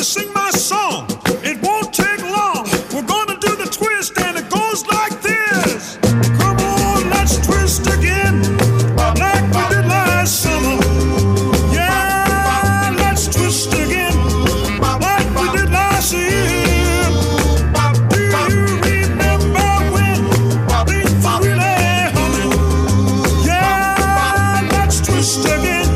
gonna sing my song. It won't take long. We're gonna do the twist, and it goes like this. Come on, let's twist again, like we did last summer. Yeah, let's twist again, like we did last year. Again.